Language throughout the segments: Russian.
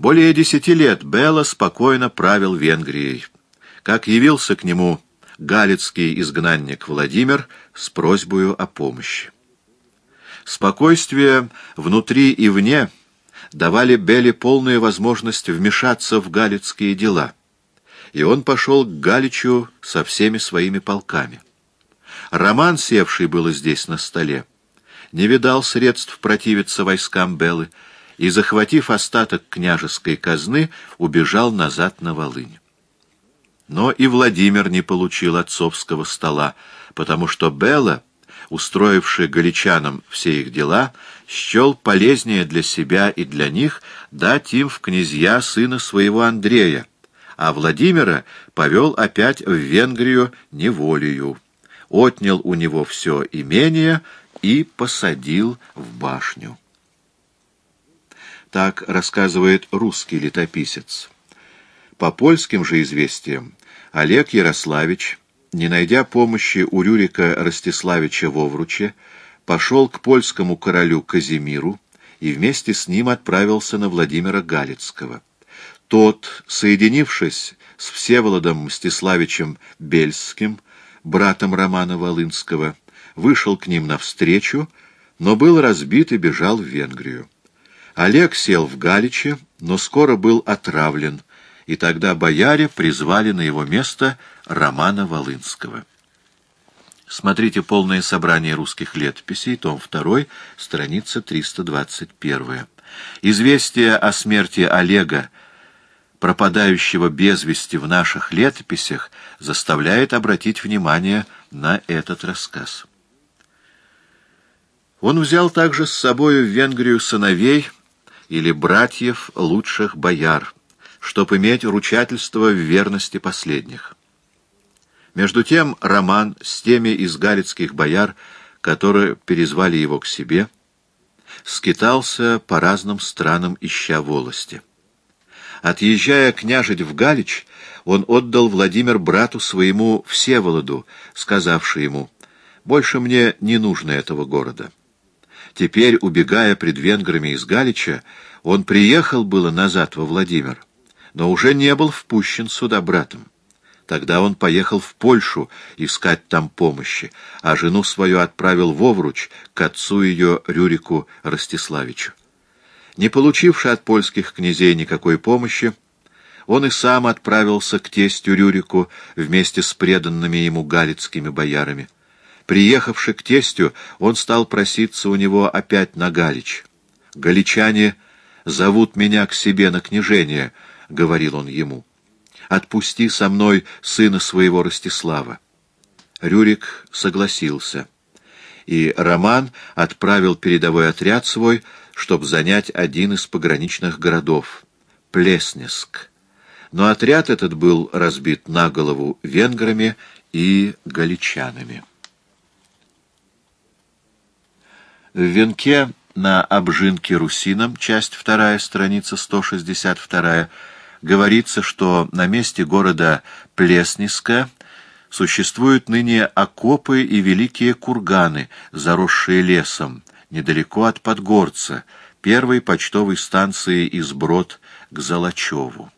Более десяти лет Белла спокойно правил Венгрией. Как явился к нему галицкий изгнанник Владимир с просьбой о помощи. Спокойствие внутри и вне давали Белле полную возможность вмешаться в галицкие дела, и он пошел к Галичу со всеми своими полками. Роман, севший было здесь на столе, не видал средств противиться войскам Беллы, и, захватив остаток княжеской казны, убежал назад на Волынь. Но и Владимир не получил отцовского стола, потому что Белла, устроивший галичанам все их дела, счел полезнее для себя и для них дать им в князья сына своего Андрея, а Владимира повел опять в Венгрию неволею, отнял у него все имение и посадил в башню. Так рассказывает русский летописец. По польским же известиям Олег Ярославич, не найдя помощи у Рюрика Ростиславича Вовруча, пошел к польскому королю Казимиру и вместе с ним отправился на Владимира Галицкого. Тот, соединившись с Всеволодом Мстиславичем Бельским, братом Романа Волынского, вышел к ним навстречу, но был разбит и бежал в Венгрию. Олег сел в Галиче, но скоро был отравлен, и тогда бояре призвали на его место Романа Волынского. Смотрите полное собрание русских летописей, том 2, страница 321. Известие о смерти Олега, пропадающего без вести в наших летописях, заставляет обратить внимание на этот рассказ. Он взял также с собою в Венгрию сыновей, или братьев лучших бояр, чтоб иметь ручательство в верности последних. Между тем Роман с теми из галицких бояр, которые перезвали его к себе, скитался по разным странам, ища волости. Отъезжая княжить в Галич, он отдал Владимир брату своему Всеволоду, сказавший ему, «Больше мне не нужно этого города». Теперь, убегая пред венграми из Галича, он приехал было назад во Владимир, но уже не был впущен сюда братом. Тогда он поехал в Польшу искать там помощи, а жену свою отправил в Овруч к отцу ее Рюрику Ростиславичу. Не получивши от польских князей никакой помощи, он и сам отправился к тестю Рюрику вместе с преданными ему галицкими боярами. Приехавши к тестю, он стал проситься у него опять на Галич. «Галичане зовут меня к себе на княжение», — говорил он ему. «Отпусти со мной сына своего Ростислава». Рюрик согласился, и Роман отправил передовой отряд свой, чтобы занять один из пограничных городов — Плеснеск. Но отряд этот был разбит на голову венграми и галичанами. В венке на обжинке русином, часть 2, страница 162, говорится, что на месте города Плесниска существуют ныне окопы и великие курганы, заросшие лесом, недалеко от Подгорца, первой почтовой станции из Брод к Золочеву.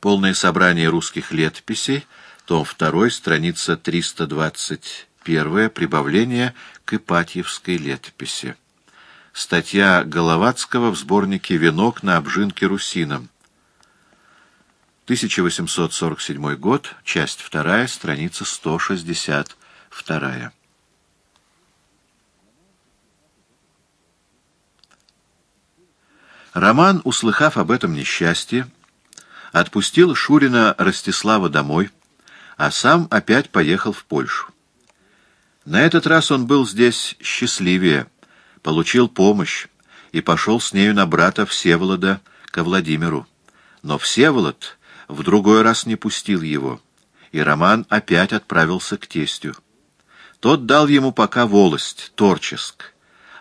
Полное собрание русских летописей — том 2, страница 321, прибавление к Ипатьевской летописи. Статья Головацкого в сборнике «Венок на обжинке русином». 1847 год, часть 2, страница 162. Роман, услыхав об этом несчастье, отпустил Шурина Ростислава домой, а сам опять поехал в Польшу. На этот раз он был здесь счастливее, получил помощь и пошел с нею на брата Всеволода ко Владимиру. Но Всеволод в другой раз не пустил его, и Роман опять отправился к тестю. Тот дал ему пока волость, Торческ,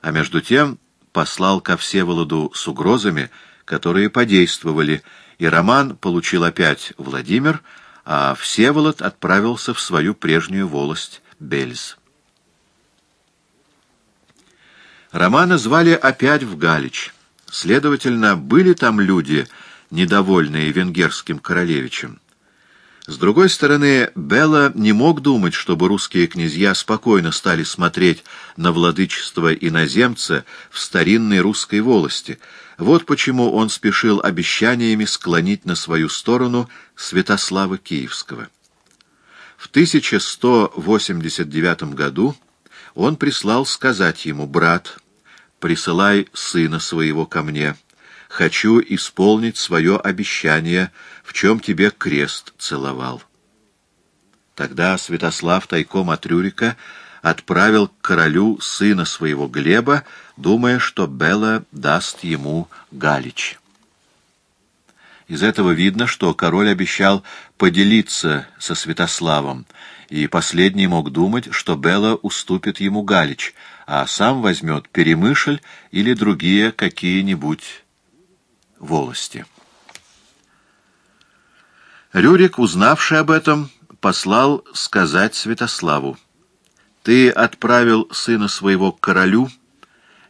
а между тем послал ко Всеволоду с угрозами, которые подействовали, и Роман получил опять Владимир, а Всеволод отправился в свою прежнюю волость Бельз. Романа звали опять в Галич. Следовательно, были там люди, недовольные венгерским королевичем. С другой стороны, Белла не мог думать, чтобы русские князья спокойно стали смотреть на владычество иноземца в старинной русской волости. Вот почему он спешил обещаниями склонить на свою сторону Святослава Киевского. В 1189 году он прислал сказать ему, «Брат, присылай сына своего ко мне» хочу исполнить свое обещание, в чем тебе крест целовал. Тогда Святослав тайком от Рюрика отправил к королю сына своего Глеба, думая, что Бела даст ему Галич. Из этого видно, что король обещал поделиться со Святославом, и последний мог думать, что Бела уступит ему Галич, а сам возьмет Перемышль или другие какие-нибудь волости. Рюрик, узнавший об этом, послал сказать Святославу, «Ты отправил сына своего к королю,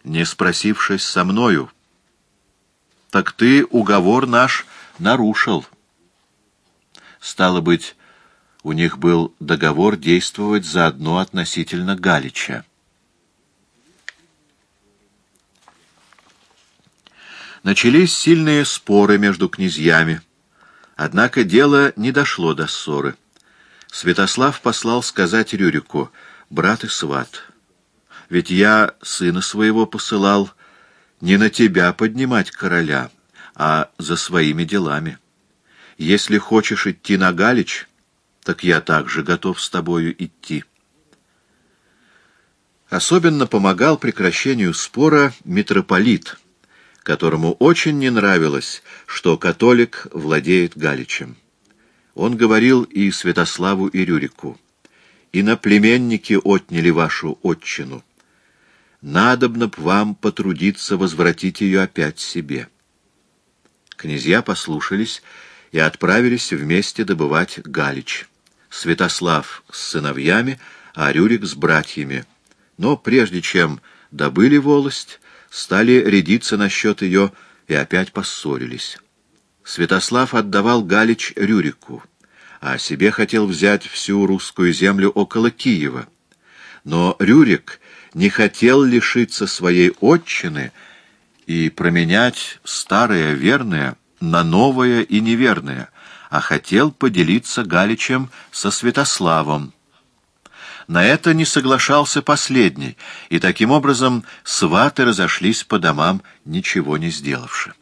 не спросившись со мною. Так ты уговор наш нарушил». Стало быть, у них был договор действовать заодно относительно Галича. Начались сильные споры между князьями. Однако дело не дошло до ссоры. Святослав послал сказать Рюрику, «Брат и сват, ведь я сына своего посылал не на тебя поднимать короля, а за своими делами. Если хочешь идти на Галич, так я также готов с тобою идти». Особенно помогал прекращению спора митрополит — которому очень не нравилось, что католик владеет Галичем. Он говорил и Святославу, и Рюрику, «Иноплеменники отняли вашу отчину. Надобно б вам потрудиться возвратить ее опять себе». Князья послушались и отправились вместе добывать Галич. Святослав с сыновьями, а Рюрик с братьями. Но прежде чем добыли волость, стали рядиться насчет ее и опять поссорились. Святослав отдавал Галич Рюрику, а себе хотел взять всю русскую землю около Киева. Но Рюрик не хотел лишиться своей отчины и променять старое верное на новое и неверное, а хотел поделиться Галичем со Святославом, на это не соглашался последний, и таким образом сваты разошлись по домам, ничего не сделавши.